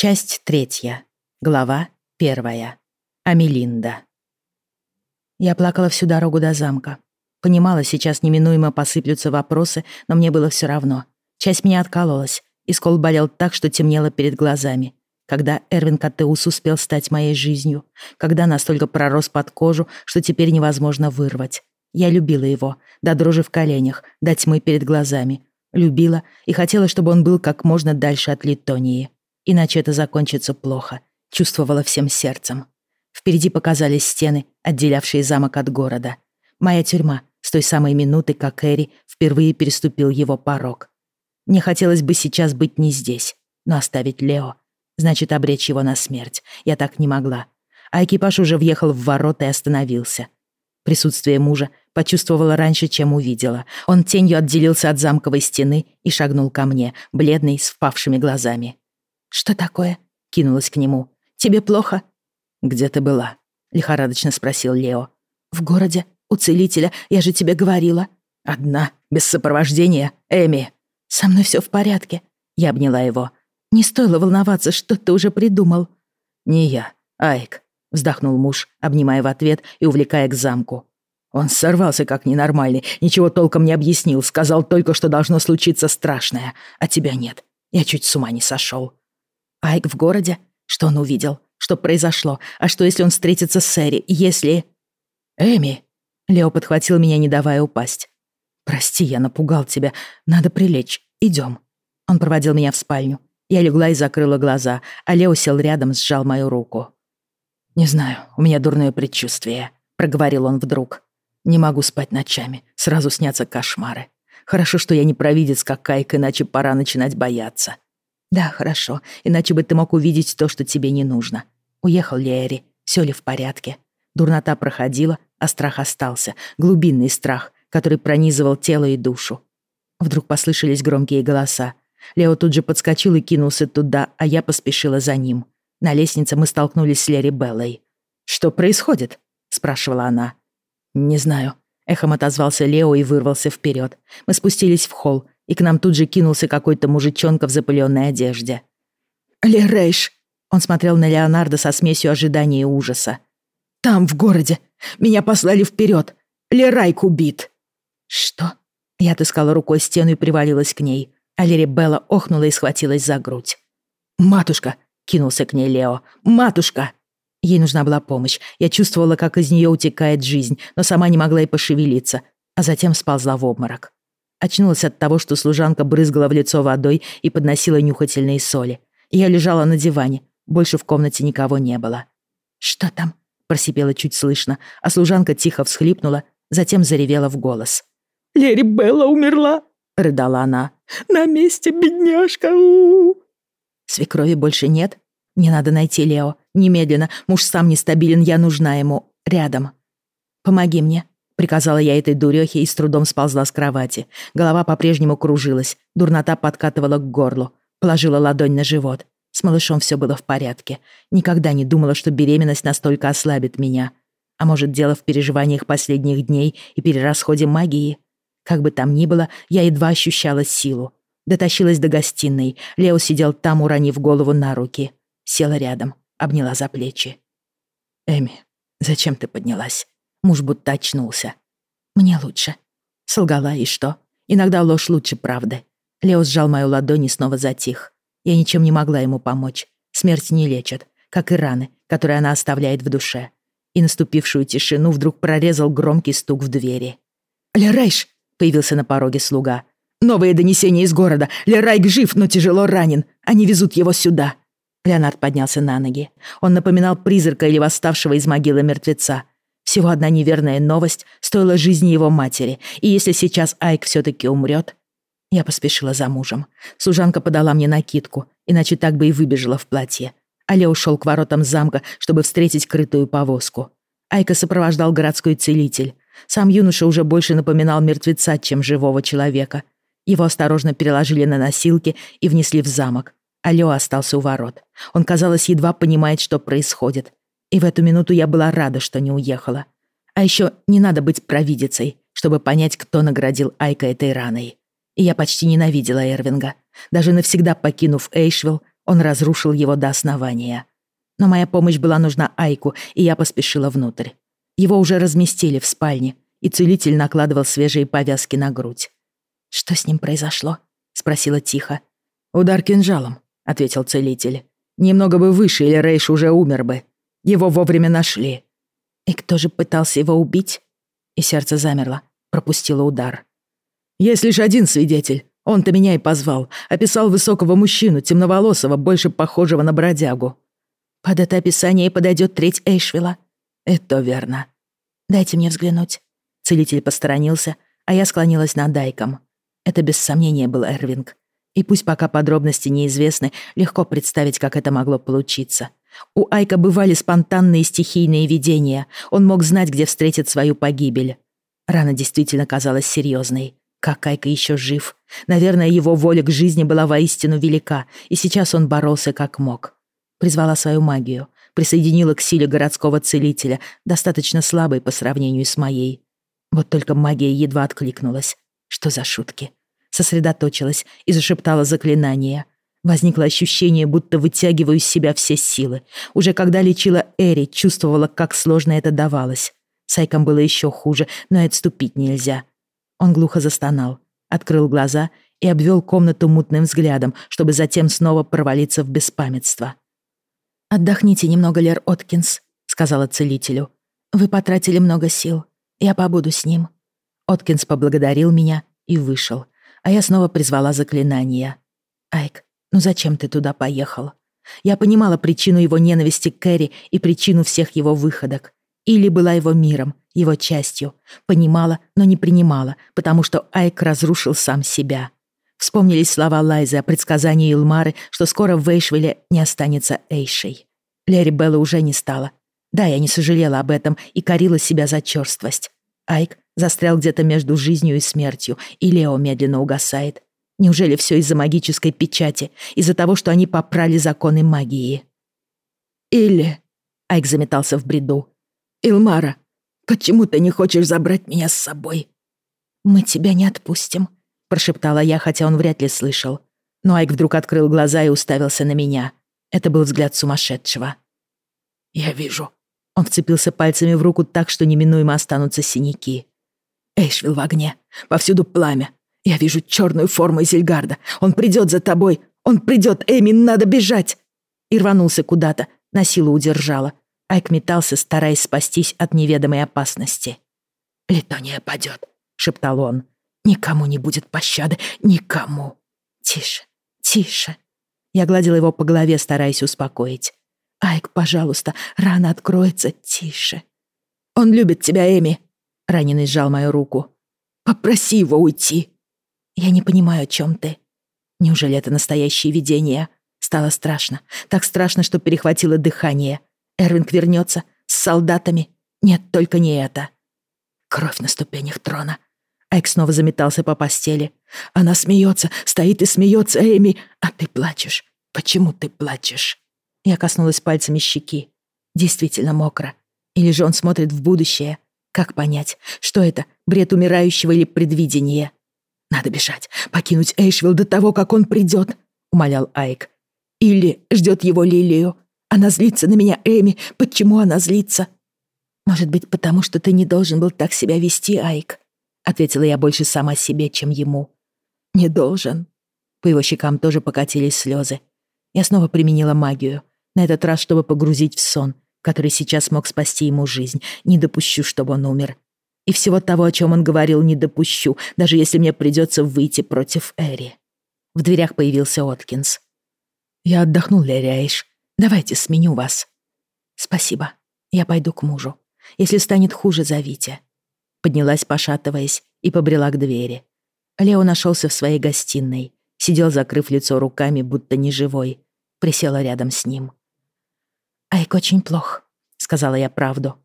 Часть третья. Глава первая. Амелинда. Я плакала всю дорогу до замка. Понимала, сейчас неминуемо посыплются вопросы, но мне было все равно. Часть меня откололась, и скол болел так, что темнело перед глазами. Когда Эрвин Катеус успел стать моей жизнью, когда настолько пророс под кожу, что теперь невозможно вырвать. Я любила его, до дрожи в коленях, до тьмы перед глазами. Любила и хотела, чтобы он был как можно дальше от Литонии иначе это закончится плохо, чувствовала всем сердцем. Впереди показались стены, отделявшие замок от города. Моя тюрьма с той самой минуты, как Эри впервые переступил его порог. Мне хотелось бы сейчас быть не здесь, но оставить Лео. Значит, обречь его на смерть. Я так не могла. А экипаж уже въехал в ворота и остановился. Присутствие мужа почувствовала раньше, чем увидела. Он тенью отделился от замковой стены и шагнул ко мне, бледный, с впавшими глазами. «Что такое?» — кинулась к нему. «Тебе плохо?» «Где ты была?» — лихорадочно спросил Лео. «В городе, у целителя, я же тебе говорила». «Одна, без сопровождения, Эми». «Со мной все в порядке», — я обняла его. «Не стоило волноваться, что ты уже придумал». «Не я, Айк», — вздохнул муж, обнимая в ответ и увлекая к замку. Он сорвался как ненормальный, ничего толком не объяснил, сказал только, что должно случиться страшное, а тебя нет. Я чуть с ума не сошел. Айк в городе? Что он увидел? Что произошло? А что, если он встретится с Эри? Если... Эми! Лео подхватил меня, не давая упасть. «Прости, я напугал тебя. Надо прилечь. Идем. Он проводил меня в спальню. Я легла и закрыла глаза, а Лео сел рядом, сжал мою руку. «Не знаю, у меня дурное предчувствие», — проговорил он вдруг. «Не могу спать ночами, сразу снятся кошмары. Хорошо, что я не провидец, как Кайк, иначе пора начинать бояться. Да, хорошо, иначе бы ты мог увидеть то, что тебе не нужно. Уехал ли Эри? Все ли в порядке? Дурнота проходила, а страх остался. Глубинный страх, который пронизывал тело и душу. Вдруг послышались громкие голоса. Лео тут же подскочил и кинулся туда, а я поспешила за ним. На лестнице мы столкнулись с Лери Беллой. «Что происходит?» — спрашивала она. «Не знаю». Эхом отозвался Лео и вырвался вперед. Мы спустились в холл, и к нам тут же кинулся какой-то мужичонка в запыленной одежде. «Лерейш!» Он смотрел на Леонардо со смесью ожидания и ужаса. «Там, в городе! Меня послали вперед! Лерайк убит!» «Что?» Я отыскала рукой стену и привалилась к ней, а Лери Белла охнула и схватилась за грудь. «Матушка!» — кинулся к ней Лео. «Матушка!» Ей нужна была помощь. Я чувствовала, как из нее утекает жизнь, но сама не могла и пошевелиться, а затем сползла в обморок. Очнулась от того, что служанка брызгала в лицо водой и подносила нюхательные соли. Я лежала на диване. Больше в комнате никого не было. «Что там?» — просипела чуть слышно, а служанка тихо всхлипнула, затем заревела в голос. «Лери Белла умерла!» — рыдала она. «На месте, бедняжка! У -у -у. «Свекрови больше нет? Мне надо найти Лео. Немедленно. Муж сам нестабилен, я нужна ему. Рядом. Помоги мне», Приказала я этой дурехе и с трудом сползла с кровати. Голова по-прежнему кружилась, дурнота подкатывала к горлу. Положила ладонь на живот. С малышом все было в порядке. Никогда не думала, что беременность настолько ослабит меня. А может, дело в переживаниях последних дней и перерасходе магии? Как бы там ни было, я едва ощущала силу. Дотащилась до гостиной. Лео сидел там, уронив голову на руки. Села рядом, обняла за плечи. «Эми, зачем ты поднялась?» Муж будто очнулся. «Мне лучше». Солгала, и что? Иногда ложь лучше правды. Лео сжал мою ладонь и снова затих. Я ничем не могла ему помочь. Смерть не лечит, как и раны, которые она оставляет в душе. И наступившую тишину вдруг прорезал громкий стук в двери. «Лерайш!» — появился на пороге слуга. «Новые донесения из города. Лерайк жив, но тяжело ранен. Они везут его сюда». Леонард поднялся на ноги. Он напоминал призрака или восставшего из могилы мертвеца. Всего одна неверная новость стоила жизни его матери, и если сейчас Айк все-таки умрет... Я поспешила за мужем. Служанка подала мне накидку, иначе так бы и выбежала в платье. Аля ушел к воротам замка, чтобы встретить крытую повозку. Айка сопровождал городской целитель. Сам юноша уже больше напоминал мертвеца, чем живого человека. Его осторожно переложили на носилки и внесли в замок. Алё остался у ворот. Он, казалось, едва понимает, что происходит. И в эту минуту я была рада, что не уехала. А еще не надо быть провидицей, чтобы понять, кто наградил Айка этой раной. И я почти ненавидела Эрвинга. Даже навсегда покинув Эйшвилл, Он разрушил его до основания. Но моя помощь была нужна Айку, и я поспешила внутрь. Его уже разместили в спальне, и целитель накладывал свежие повязки на грудь. «Что с ним произошло?» — спросила тихо. «Удар кинжалом», — ответил целитель. «Немного бы выше, или Рейш уже умер бы. Его вовремя нашли». «И кто же пытался его убить?» И сердце замерло, пропустило удар. «Есть лишь один свидетель. Он-то меня и позвал. Описал высокого мужчину, темноволосого, больше похожего на бродягу». «Под это описание подойдет треть Эйшвилла». «Это верно». «Дайте мне взглянуть». Целитель посторонился, а я склонилась над Дайком. Это без сомнения был Эрвинг. И пусть пока подробности неизвестны, легко представить, как это могло получиться. У Айка бывали спонтанные стихийные видения. Он мог знать, где встретит свою погибель. Рана действительно казалась серьезной. Как Айка еще жив. Наверное, его воля к жизни была воистину велика, и сейчас он боролся как мог. Призвала свою магию, присоединила к силе городского целителя, достаточно слабой по сравнению с моей. Вот только магия едва откликнулась. Что за шутки? Сосредоточилась и зашептала заклинание. Возникло ощущение, будто вытягиваю из себя все силы. Уже когда лечила Эри, чувствовала, как сложно это давалось. Сайкам было еще хуже, но и отступить нельзя. Он глухо застонал, открыл глаза и обвел комнату мутным взглядом, чтобы затем снова провалиться в беспамятство. «Отдохните немного, Лер Откинс», — сказала целителю. «Вы потратили много сил. Я побуду с ним». Откинс поблагодарил меня и вышел, а я снова призвала заклинание. «Айк, ну зачем ты туда поехал?» Я понимала причину его ненависти к Кэрри и причину всех его выходок. Или была его миром, его частью. Понимала, но не принимала, потому что Айк разрушил сам себя. Вспомнились слова Лайзы о предсказании Илмары, что скоро в Эйшвилле не останется Эйшей. Лерри Белла уже не стало. Да, я не сожалела об этом и корила себя за черствость. Айк застрял где-то между жизнью и смертью, и Лео медленно угасает. Неужели все из-за магической печати, из-за того, что они попрали законы магии? Или... Айк заметался в бреду. «Илмара, почему ты не хочешь забрать меня с собой?» «Мы тебя не отпустим», прошептала я, хотя он вряд ли слышал. Но Айк вдруг открыл глаза и уставился на меня. Это был взгляд сумасшедшего. «Я вижу». Он вцепился пальцами в руку так, что неминуемо останутся синяки. «Эйшвилл в огне. Повсюду пламя. Я вижу черную форму Зельгарда. Он придет за тобой. Он придет, Эми, надо бежать!» И рванулся куда-то, на силу удержала. Айк метался, стараясь спастись от неведомой опасности. «Литония падет», — шептал он. Никому не будет пощады, никому. Тише, тише. Я гладила его по голове, стараясь успокоить. Айк, пожалуйста, рана откроется, тише. Он любит тебя, Эми. Раненый сжал мою руку. Попроси его уйти. Я не понимаю, о чем ты. Неужели это настоящее видение? Стало страшно. Так страшно, что перехватило дыхание. Эрвинг вернется с солдатами. Нет, только не это. Кровь на ступенях трона. Айк снова заметался по постели. Она смеется, стоит и смеется, Эми, а ты плачешь. Почему ты плачешь? Я коснулась пальцами щеки. Действительно мокро. Или же он смотрит в будущее? Как понять, что это, бред умирающего или предвидение? Надо бежать, покинуть Эйшвилл до того, как он придет, умолял Айк. Или ждет его Лилию. Она злится на меня, Эми. Почему она злится? Может быть, потому что ты не должен был так себя вести, Айк ответила я больше сама себе, чем ему. Не должен. По его щекам тоже покатились слезы. Я снова применила магию, на этот раз, чтобы погрузить в сон, который сейчас мог спасти ему жизнь. Не допущу, чтобы он умер. И всего того, о чем он говорил, не допущу, даже если мне придется выйти против Эри. В дверях появился Откинс. «Я отдохнул, Леряиш. Давайте сменю вас». «Спасибо. Я пойду к мужу. Если станет хуже, зовите». Поднялась, пошатываясь, и побрела к двери. Лео нашелся в своей гостиной. Сидел, закрыв лицо руками, будто неживой. Присела рядом с ним. «Айк очень плох», — сказала я правду.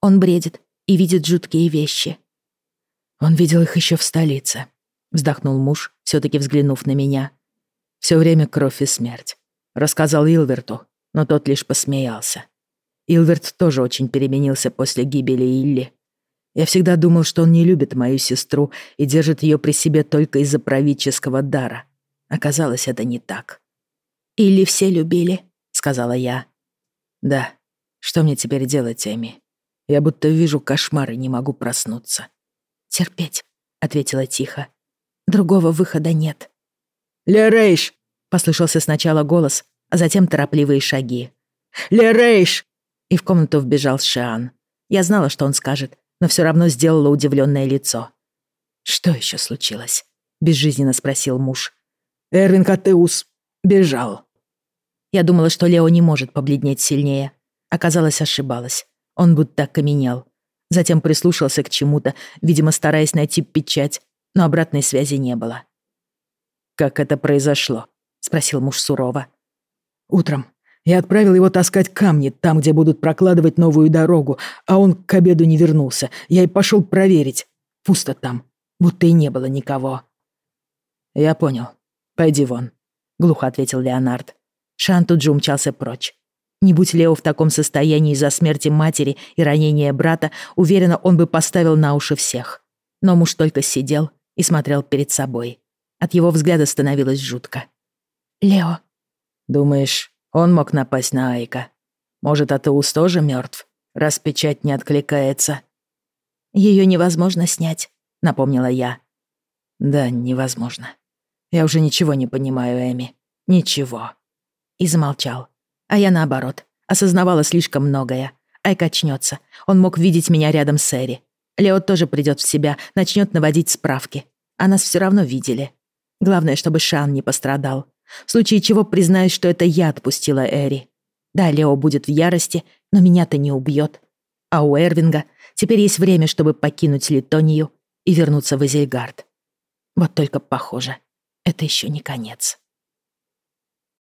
«Он бредит и видит жуткие вещи». «Он видел их еще в столице», — вздохнул муж, все таки взглянув на меня. Все время кровь и смерть. Рассказал Илверту, но тот лишь посмеялся. Илверт тоже очень переменился после гибели Илли. Я всегда думал, что он не любит мою сестру и держит ее при себе только из-за правительского дара. Оказалось, это не так. «Или все любили», — сказала я. «Да. Что мне теперь делать, Эми? Я будто вижу кошмар и не могу проснуться». «Терпеть», — ответила тихо. «Другого выхода нет». «Лерейш!» — послышался сначала голос, а затем торопливые шаги. «Лерейш!» И в комнату вбежал Шиан. Я знала, что он скажет, но все равно сделала удивленное лицо. «Что еще случилось?» — безжизненно спросил муж. «Эрвин Катеус бежал». Я думала, что Лео не может побледнеть сильнее. Оказалось, ошибалась. Он будто окаменел. Затем прислушался к чему-то, видимо, стараясь найти печать, но обратной связи не было. «Как это произошло?» — спросил муж сурово. «Утром я отправил его таскать камни там, где будут прокладывать новую дорогу, а он к обеду не вернулся. Я и пошел проверить. Пусто там, будто и не было никого». «Я понял. Пойди вон», — глухо ответил Леонард. Шан тут же умчался прочь. Не будь Лео в таком состоянии из-за смерти матери и ранения брата, уверена, он бы поставил на уши всех. Но муж только сидел и смотрел перед собой. От его взгляда становилось жутко. «Лео». «Думаешь, он мог напасть на Айка? Может, Атеус тоже мертв, раз печать не откликается?» Ее невозможно снять», — напомнила я. «Да, невозможно. Я уже ничего не понимаю, Эми. Ничего» и замолчал. А я наоборот, осознавала слишком многое. Айк очнется. Он мог видеть меня рядом с Эри. Лео тоже придет в себя, начнет наводить справки. А нас все равно видели. Главное, чтобы Шан не пострадал. В случае чего признаюсь, что это я отпустила Эри. Да, Лео будет в ярости, но меня-то не убьет. А у Эрвинга теперь есть время, чтобы покинуть Литонию и вернуться в Изельгард. Вот только похоже, это еще не конец.